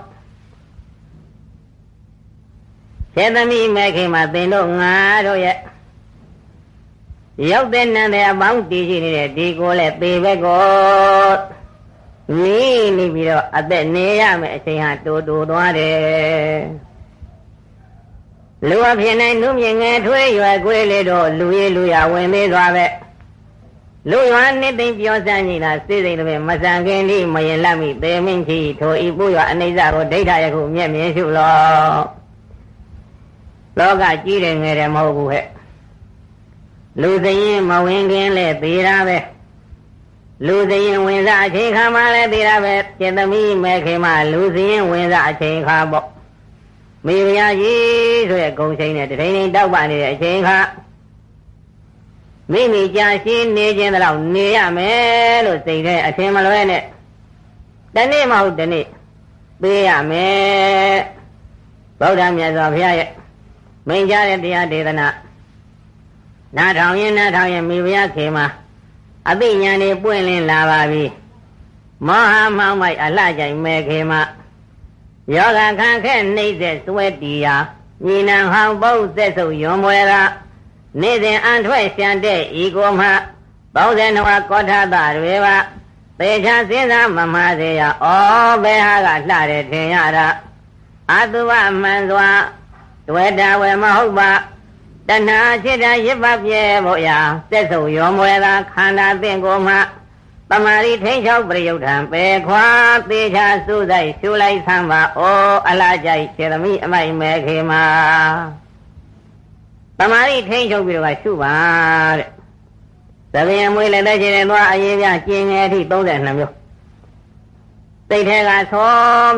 သေသမီးမဲခင်မှာသင်တို့ငါတို့ရဲ့ရောက်တဲ့နန်းတဲ့အပေါင်းတည်ရှိနေတဲ့ဒီကိုလည်းသေဘက်ကိုနီးနေပြီးတော့အသက်နေရမယ်အချိန်ဟာတိုးတိုးသွားတယ် လူအဖြစ်နိုင်လူမြင်ငယ်ထွေးရွယ်ကွေးလေးတို့လူရည်လူရဝင်သေးသွားပဲလူရွာနှစ်သိမ့်ပြောစမ်းကြီးလားစိစိတ်တပင်မဆန်ခင်လိမရင်လက်မိသေမင်းချီထိုဤပုရွာအနိစ္စကိုဒိဋ္ဌယခုမျက်မြင်ရှုလောလောကကြီးတယ်ငယ်တယ်မဟုတ်ဘူးဟဲ့လူစရင်မဝင်ခင်လဲသေးတာပဲလူစရင်ဝင်စားအချိန်ခါမှလည်းသေးတာပဲကျင်သမီးမဲခင်မှလူစရင်ဝင်စားအချိန်ခါပေါ့ မိဖုရားကြီးဆိုတဲ့ဂုံချိန်နဲ့တထိန်ထိန်တောက်ပနေတဲ့အချိန်ခါမိမိကြာရှင်းနေခြင်းတော့နေရမယ်လို့စိတ်ထဲအထင်မလွဲနဲ့တနေ့မဟုတ်တနေ့ပေးရမယ်ဗုဒ္ဓမြတ်စွာဘုရားရဲ့မိန်ကြတဲ့တရားဒေသနာနားထောင်ရင်နားထောင်ရင်မိဖုရားခေမှာအသိဉာဏ်တွေပွင့်လင်းလာပါပြီမောဟမောင်းမိုက်အလှကြိုင်မဲခေမှာ ယောဂခံခဲ့နှိမ့်တဲ့စွဲတီယာညီနံဟောင်းပုတ်သက်ဆုပ်ယွန်မွယ်ကနေ့စဉ်အန်ထွက်ရှန်တဲ့ဤကိုမှ32ဝါကောထသတွေပါသေချာစဉ်းစားမမှားစေရဩဘယ်ဟာကလှတယ်ထင်ရတာအတုဝမှန်စွာတွေ့တာဝယ်မဟုတ်ပါတဏှာจิตရစ်ပတ်ပြဲဖို့ရာသက်ဆုပ်ရောမွယ်သာခန္ဓာသင်ကိုမှ တမာရီထိန်ချောက်ပြယုတ်ထံပေခွာသေးချာစုဆိုင်ရှုလိုက်သမ်းပါဩအလားကြိုက်ခြေသမီးအမိုက်မဲခေမှာတမာရီထိန်ချုပ်ပြီးတော့ရှုပါတဲ့သဗ္ဗယမွေးလည်းတဲ့ခြေနဲ့သွားအရေးပြကျင်ငယ်အထိ32မျိုးစိတ်ထဲကသော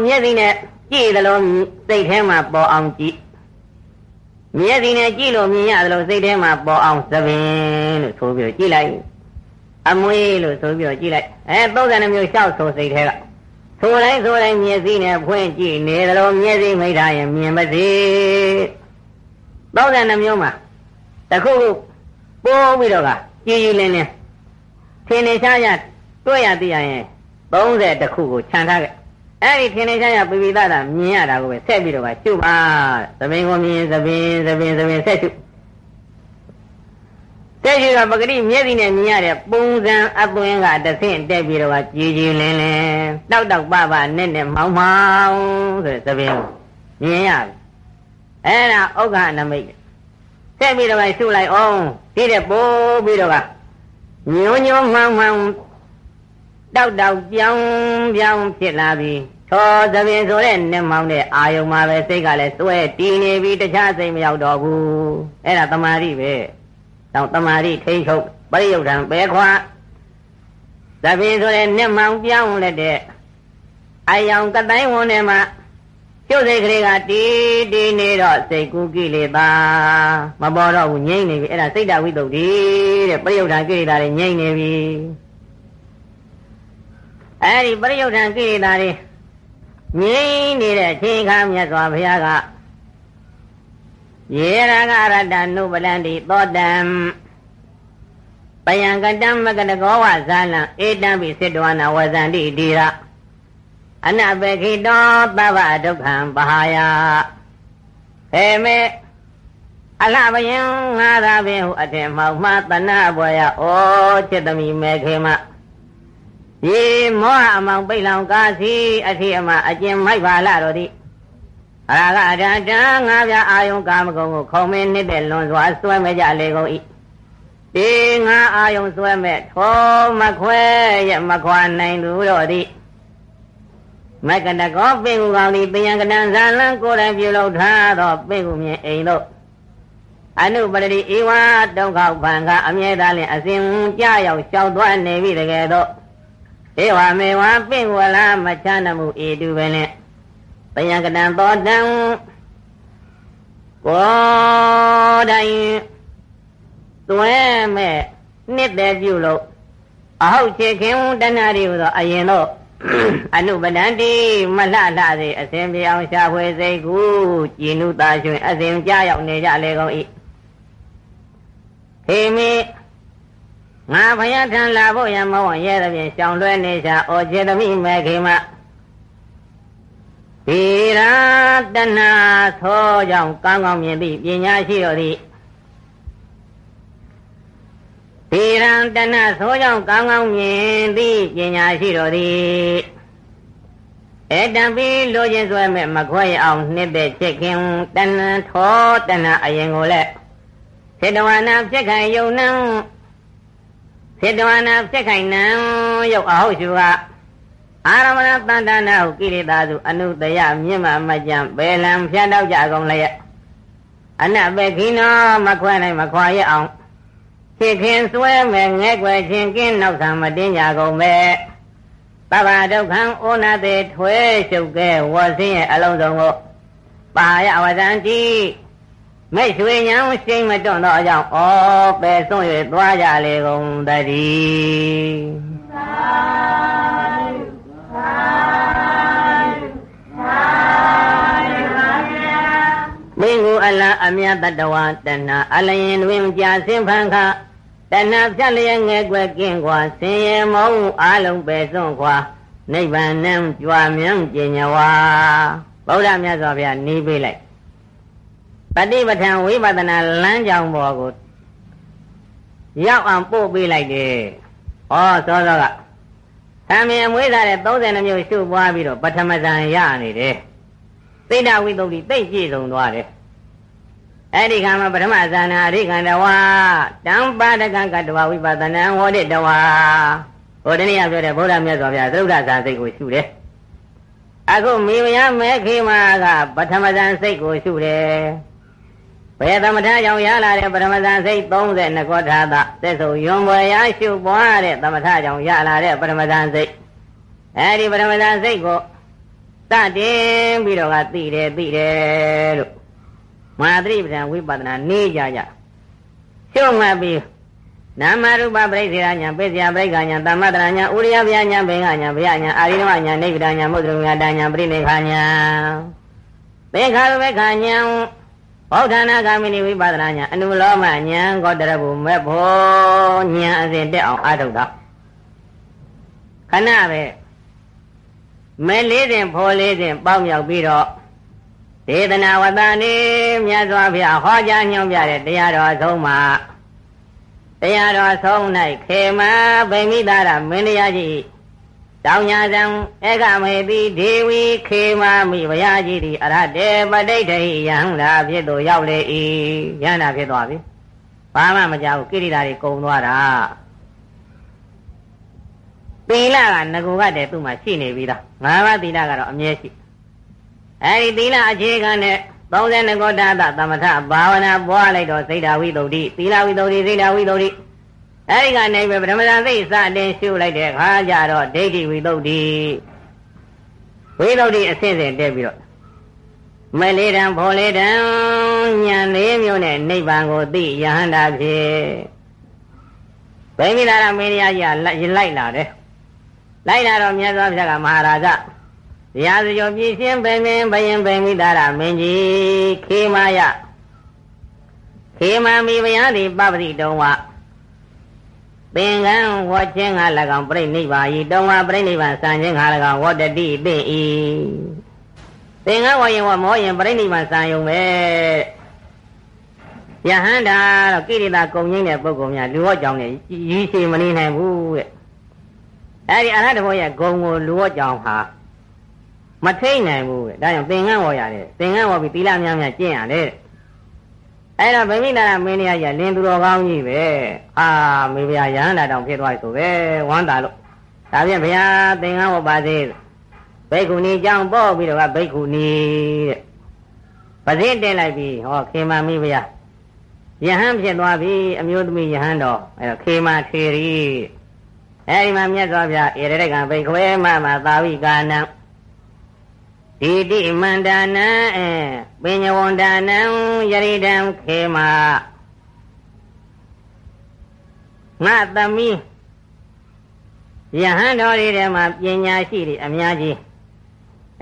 မျက်စိနဲ့ကြည့်တယ်လို့စိတ်ထဲမှာပေါ်အောင်ကြည့်မျက်စိနဲ့ကြည့်လို့မြင်ရတယ်လို့စိတ်ထဲမှာပေါ်အောင်သပင်လို့ဆိုပြီးကြည့်လိုက် အမွေးလို့ဆိုပြီးကြည့်လိုက်အဲ32မျိုးရှောက်ဆိုစိတ်ထဲကဆိုတိုင်းဆိုတိုင်းမျက်စိနဲ့ဖွင့်ကြည့်နေတယ်လို့မျက်စိမိထားရင်မြင်မသိ32မျိုးမှာတခုခုပိုးပြီးတော့ကကြည်ကြည်လင်းလင်းထင်နေရှားရတွေ့ရသိရရင်30တခုကိုခြံထားခဲ့အဲ့ဒီထင်နေရှားရပြပိသတာမြင်ရတာကိုပဲဆက်ပြီးတော့ကရှုပါသမင်ကိုမြင်သမင်သမင်သမင်ဆက်ရှု တက်ရှိတော့ပဂတိမျက်စိနဲ့မြင်ရတဲ့ပုံစံအသွင်းကတဆင့်တက်ပြီးတော့ကြည်ကြည်လင်းလင်းတောက်တောက်ပပနဲ့နဲ့မောင်းမောင်းဆိုတဲ့သဘင်မြင်ရပြီအဲ့ဒါဥက္ခနမိတ်ဆက်ပြီးတော့ရှုလိုက်အောင်ဒီတဲ့ပိုးပြီးတော့ကညွညွမှန်းမှန်းတောက်တောက်ပြောင်းပြောင်းဖြစ်လာပြီသောသဘင်ဆိုတဲ့နဲ့မောင်းတဲ့အာယုံမှာပဲစိတ်ကလည်းစွဲတည်နေပြီတခြားစိတ်မရောက်တော့ဘူးအဲ့ဒါတမာရီပဲ တောင်တမာရီထိချုပ်ပရိယုတ်တံပဲခွာသဘင်ဆိုတဲ့နဲ့မောင်းပြောင်းလက်တဲ့အယောင်ကတိုင်းဝန်ထဲမှာကျုပ်စိတ်ကလေးကတီးတီးနေတော့စိတ်ကူးကိလေသာမပေါ်တော့ဘူးငြိမ့်နေပြီအဲ့ဒါစိတ်တဝိတုဒ္ဓိတဲ့ပရိယုဒ္ဓကိလေသာတွေငြိမ့်နေပြီအဲ့ဒီပရိယုဒ္ဓကိလေသာတွေငြိမ့်နေတဲ့အချိန်ခါမြတ်စွာဘုရားက ယေရဂရတနုပလန္တိသောတံပယံကတံမကတကောဝဇာလံဧတံပိစေတဝနာဝဇန္တိတိရအနဘေခိတောသဗ္ဗဒုက္ခံပဟာယဟေမေအလှဘယံငါသာပင်ဟုအထင်မှောက်မှတဏဘွယ်ရဩจิตသမီမေခေမဒီမောဟအမောင်ပိတ်လောင်ကားစီအထိအမအကျင်မိုက်ပါလာတော့သည် အရာကအတန်တန်ငါးပြအာယုံကာမဂုဏ်ကိုခုံမင်းနှစ်တဲ့လွန်စွာစွဲမကြလေကုန်၏ဒီငါအာယုံစွဲမဲ့ထောမခွဲရမခွာနိုင်သူတော့သည်မကတကောပင်ကူကောင်းသည်တယံကတံဇာလံကိုယ်တိုင်ပြုလုပ်ထားသောပင်ကူမြင်အိမ်တို့အနုပရိဧဝဒုက္ခဘံကအမြဲတမ်းလင်အစဉ်ကြရောက်လျှောက်သွားနေပြီတကယ်တော့ဧဝမေဝပင်ဝလာမချမ်းမှုဧတုပဲနဲ့ တယံကတံသောတံကိုယ်တိုင်သွဲမဲ့နှစ်သက်ပြုလို့အဟုတ်ချေခင်တဏှာတွေဟူသောအရင်တော့အနုပဒန္တိမလှလှစေအစဉ်ပြောင်းရှာဖွေစိတ်ကူကြည်နုသားရွှင်အစဉ်ကြရောက်နေကြလေကုန်၏ဟေမိငါဘုရားထံလာဖို့ရမဝရဲသဖြင့်ရှောင်လွှဲနေချာဩခြေသမီးမေခေမ သီရာတဏသောကြောင့်ကောင်းကောင်းမြင်သည့်ပညာရှိတော်သည်သီရန်တဏသောကြောင့်ကောင်းကောင်းမြင်သည့်ပညာရှိတော်သည်ဧတံပိလိုခြင်းဆွဲမဲ့မခွဲရအောင်နှစ်သက်ချက်ခင်တဏထောတဏအရင်ကိုလည်းစေတဝနာဖြစ်ခိုင်ယုံနံစေတဝနာဖြစ်ခိုင်နံယုတ်အဟုတ်ရှုက အာရမဏတန်တနာဟုကိလေသာစုအနုတယမြင့်မမကြံဘယ်လံဖြတ်တော့ကြကုန်လျက်အနဘေခိနောမခွဲနိုင်မခွာရအောင်ဖြစ်ခင်စွဲမဲ့ငဲ့ွယ်ခြင်းကင်းနောက်ဆံမတင်းကြကုန်ပဲသဗ္ဗဒုက္ခံဩနာတေထွဲရှုပ်ကဲဝဆင်းရဲ့အလုံးစုံကိုပါရဝဇံတိမဲ့ရွှေညံရှိန်မတွန့်သောအကြောင်းဩပယ်စွန့်၍သွားကြလေကုန်တည်းမ င်းကိုအလားအမြတ်တတဝတဏအလရင်တွင်ကြာစင်ဖန်ခတဏဖြတ်လျက်ငယ်ွယ်ကင်းကွာဆင်းရဲမုံအလုံးပဲစွန့်ခွာနိဗ္ဗာန်နဲ့ကြွားမြန်းကျင်ညဝါဗုဒ္ဓမြတ်စွာဘုရားနီးပေးလိုက်ပฏิပဋ္ဌာန်ဝိပဿနာလမ်းကြောင်းပေါ်ကိုရောက်အောင်ပို့ပေးလိုက်တယ်။ဩစောစောကသမင်အမွေးသားတဲ့32မျိုးရှုပွားပြီးတော့ပထမဇန်ရနေတယ်။သိတဝိသုဒ္ဓိသိကြည့်ဆုံးသွားတယ်။ အဲ့ဒီခါမှာပထမဇာနာအရိကန္တဝါတံပါဒကံကတဝဝိပဿနာဟောတဲ့တဝါဟိုတနေ့ကပြောတဲ့ဗုဒ္ဓမြတ်စွာဘုရားသုဒ္ဓဇာစိတ်ကိုရှုတယ်။အခုမိမယမဲခေမာကပထမဇန်စိတ်ကိုရှုတယ်။ဘယ်သမထကြောင့်ရလာတဲ့ပရမဇန်စိတ်32ကောထာသသက်စုံယွန်ဘွယ်ရရှုပွားတဲ့သမထကြောင့်ရလာတဲ့ပရမဇန်စိတ်အဲဒီပရမဇန်စိတ်ကိုတတင်ပြီးတော့ကသိတယ်သိတယ်လို့ မဟာသတိပဋ္ဌာန်ဝိပဿနာနေကြကြရှုံးမှတ်ပြီးနာမရူပပရိစ္ဆေရညာပိစ္ဆယပရိက္ခညာသမ္မတရညာဥရိယဗျာညာဘင်္ဂညာဗျာညာအာရိနဝညာနိဗ္ဗာန်ညာမုဒ္ဒရညာတညာပရိနိဗ္ဗာန်ညာသေခါရဝေခညာဘောဓနာဂามိနိဝိပဿနာညာအနုလောမညာကောတရဘုမဲ့ဘောညာအစဉ်တက်အောင်အားထုတ်တာခဏပဲမဲလေးစဉ်ဖော်လေးစဉ်ပေါက်မြောက်ပြီးတော့ ဒေသနာဝတ္တနေမြတ်စွာဘုရားဟောကြားညွှန်ပြတဲ့တရားတော်ဆုံးမှာတရားတော်ဆုံး၌ခေမဗိမိတာရမင်းတရားကြီးတောင်ညာဇံဧကမေတိဒေဝီခေမာမိဘုရားကြီးသည်အရဟတေပဋိဋ္ဌိယံလာဖြစ်သို့ရောက်လေ၏ယန္တာဖြစ်သွားပြီဘာမှမကြောက်ကိရိတာတွေကုံသွားတာသီလကငကူကတည်းသူ့မှာရှိနေပြီးသားငါးပါးသီလကတော့အမြဲရှိ အဲဒီသီလအခြေခံနဲ့32ကောတာသမထဘာဝနာပွားလိုက်တော့စိတ်ဓာဝိတ္တုသီလဝိတ္တုစိတ်ဓာဝိတ္တုအဲဒီကနေပဲပထမဇန်သိစတင်ရှုလိုက်တဲ့ခါကျတော့ဒိဋ္ဌိဝိသုဒ္ဓိဝိသုဒ္ဓိအစစ်စစ်တက်ပြီးတော့မလေးတံဖော်လေးတံညံလေးမျိုးနဲ့နိဗ္ဗာန်ကိုသိယဟန္တာဖြစ်ဗိမိလာရမင်းကြီးကလိုက်လာတယ်လိုက်လာတော့မြတ်စွာဘုရားကမဟာရာဇ ရာဇယောပြည်ရှင်းပင်ပင်ဘယင်ပင်မိတာရမင်းကြီးခေမာယခေမာမိဗျာတိပပတိတုံးဝသင်္ကန်းဝေါ်ခြင်းငါ၎င်းပြိဋိဘာယီတောင်းဝပြိဋိဘာစံခြင်းငါ၎င်းဝတ္တတိသိ၏သင်္ကန်းဝေါ်ရင်ဝမောရင်ပြိဋိဘာစံယုံပဲယဟန္တာတော့ကိရိတာကုံငိမ့်တဲ့ပုဂ္ဂိုလ်များလူဝတ်ကြောင့်လည်းရည်ရှိမနေနိုင်ဘူးတဲ့အဲဒီအရဟတဘောရဲ့ဂုံကိုလူဝတ်ကြောင့်ဟာ မထိတ်နိုင်ဘူးတဲ့ဒါကြောင့်သင်္ကန်းဝေါ်ရတယ်သင်္ကန်းဝေါ်ပြီးသီလများများကျင့်ရတယ်အဲ့တော့ဗိမိနာမင်းကြီးကလင်းသူတော်ကောင်းကြီးပဲအာမေဗျာရဟန္တာတောင်ဖြစ်သွားပြီဆိုပဲဝမ်းသာလို့ဒါဖြင့်ဘုရားသင်္ကန်းဝပါသေးဘိက္ခုနီကြောင့်ပေါ့ပြီးတော့ကဘိက္ခုနီတဲ့ပဇင်းတင်လိုက်ပြီဟောခေမာမိဗျာယဟန်ဖြစ်သွားပြီအမျိုးသမီးယဟန်တော်အဲခေမာထေရီအဲဒီမှာမြတ်စွာဘုရားဧရဒကဘိက္ခွေမမသာဝိကာနံ ဒီတိမန္တနံအဲပညဝန္တနံယရိတံခေမာငါသမီးယဟန်တော်တွေထဲမှာပညာရှိတွေအများကြီး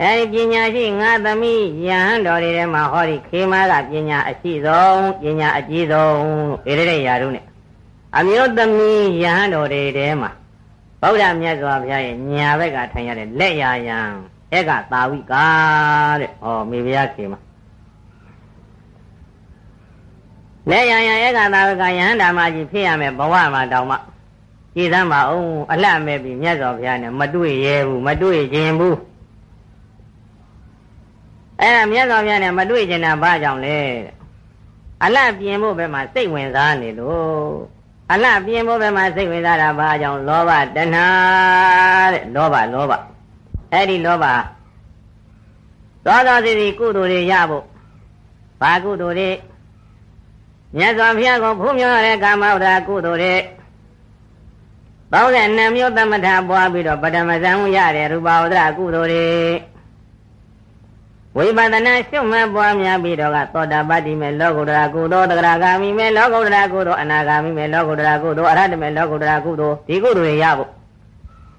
အဲဒီပညာရှိငါသမီးယဟန်တော်တွေထဲမှာဟောဒီခေမာကပညာအရှိဆုံးပညာအကြီးဆုံးဧရတဲ့ယာရုနဲ့အမျိုးသမီးယဟန်တော်တွေထဲမှာဗုဒ္ဓမြတ်စွာဘုရားရဲ့ညာဘက်ကထိုင်ရတဲ့လက်ရာယံ ဧကသာဝိကာတဲ့ဟောမိဖုရားခေမာလက်ရာယံဧကသာဝိကာယဟန်ဓမ္မကြီးဖြစ်ရမယ်ဘဝမှာတောင်မှကြည်သမ်းပါအောင်အလှမဲ့ပြီးမြတ်စွာဘုရားနဲ့မတွေ့ရဲဘူးမတွေ့ခြင်းဘူးအဲ့ဒါမြတ်စွာဘုရားနဲ့မတွေ့ခြင်းတာဘာကြောင့်လဲအလှပြင်ဖို့ဘယ်မှာစိတ်ဝင်စားနေလို့အလှပြင်ဖို့ဘယ်မှာစိတ်ဝင်စားတာဘာကြောင့်လောဘတဏှာတဲ့လောဘလောဘ အဲ့ဒီလောဘသောသောစီစီကုသိုလ်တွေရဖို့ဘာကုသိုလ်တွေမြတ်စွာဘုရားကိုဖူးမြော်တဲ့ကာမဝဒကုသိုလ်တွေ32မျိုးသမထပွားပြီးတော့ပထမဇံရတဲ့ရူပဝဒရကုသိုလ်တွေဝိပဿနာရှုမှတ်ပွားများပြီးတော့ကသောတာပတ္တိမေလောကုတ္တရာကုသိုလ်တဂရဂာမိမေလောကုတ္တရာကုသိုလ်အနာဂာမိမေလောကုတ္တရာကုသိုလ်အရဟတမေလောကုတ္တရာကုသိုလ်ဒီကုသိုလ်တွေရဖို့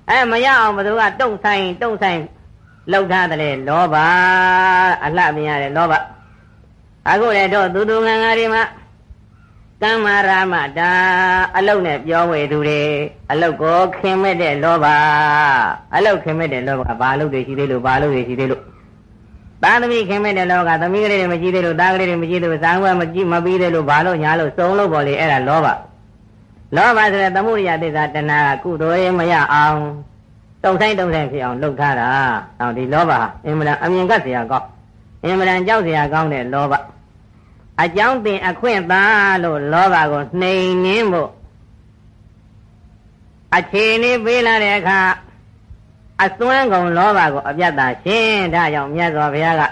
အဲမရအောင်ဘသူကတုံဆိုင်တုံဆိုင်လောက်ထားတယ်လောဘအလှမြင်ရတယ်လောဘအခုလည်းတော့သူသူငန်းငါတွေမှာကမ္မာရာမတာအလုတ်နဲ့ပြောဝေသူတွေအလုတ်ကိုခင်မဲ့တဲ့လောဘအလုတ်ခင်မဲ့တဲ့လောဘဘာအလုတ်တွေရှိသေးလို့ဘာအလုတ်တွေရှိသေးလို့သာသမီခင်မဲ့တဲ့လောကသမီးကလေးတွေမကြည့်သေးလို့သားကလေးတွေမကြည့်သေးလို့ဇာန်ခွဲမကြည့်မပြီးသေးလို့ဘာလို့ညာလို့စုံလို့ပေါ်လေအဲ့ဒါလောဘ လောဘဆိုတဲ့သမှုရိယသစ္စာတဏှာကကုသိုလ်ရေးမရအောင်တုံဆိုင်တုံဆိုင်ဖြစ်အောင်လုပ်ထားတာ။ဟောဒီလောဘဟာအင်မတန်အမြင်ကပ်เสียကောင်းအင်မတန်ကြောက်เสียကောင်းတဲ့လောဘအကြောင်းတင်အခွင့်သာလို့လောဘကိုနှိမ်နှင်းဖို့အခြေအနေပေးလာတဲ့အခါအစွမ်းကုန်လောဘကိုအပြတ်သာရှင်းဒါကြောင့်မြတ်စွာဘုရားက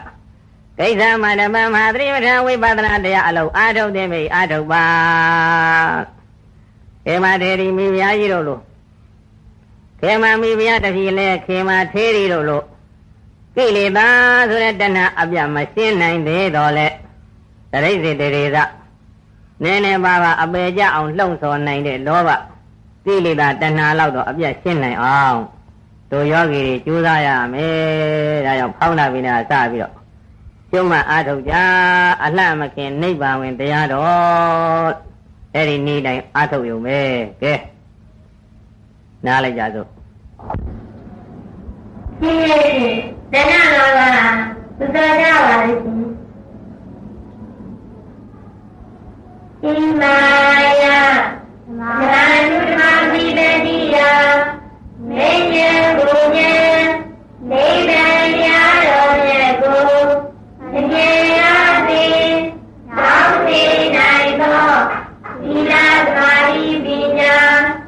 ကိစ္စမဓမ္မမဟာသတိပဋ္ဌာန်ဝိပဿနာတရားအလုံးအာထုတ်တဲ့မိအာထုတ်ပါေ မထေရီမိဖုရားကြီးတို့လို့ခေမမိဖုရားတတိလဲခေမထေရီတို့လို့ကိလေသာဆိုတဲ့တဏှာအပြတ်မရှင်းနိုင်သေးတော့လဲတရိစေတရေသနည်းနည်းပါးပါအပေကြအောင်လှုံ့ဆော်နိုင်တဲ့လောဘကိလေသာတဏှာလောက်တော့အပြတ်ရှင်းနိုင်အောင်တို့ယောဂီတွေကြိုးစားရမယ်ဒါကြောင့်ဖောင်းနာပြီးနေတာစပြီးတော့ကျုံးမအားထုတ်ကြအလှမခင်နိဗ္ဗာန်ဝင်တရားတော် အဲ့ဒီနေ့တိုင်းအထုတ်ရုံပဲကဲနားလိုက်ကြစို့ရှင်ရေတဏှာနာပါသုတကြပါလိမ့်ရှင်ဣမာယနာနုဓမ္မပိပတိယမေညေဘုညေနိဗ္ဗာန်ရတော်မြတ်ကိုအကျေ إلى غريبنا